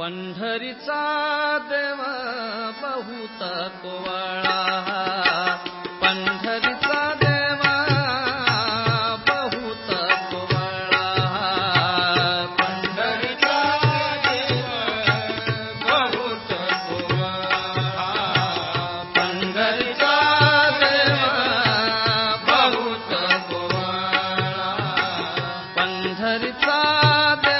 पंढरीचा देवा बहुता कोवाळा. पंढरीचा देवा बहुत कोवाळा. पंढरीचा देवा बहुत कोवाळा. पंढरीचा देवा बहुत कोवाळा. पंढरीचा देवा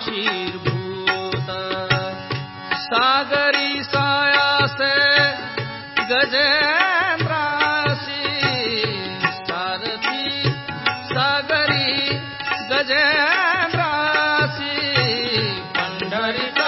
क्षीरभूत सागरी साया से गजेन्द्रासी सारथी सागरी पंडरी का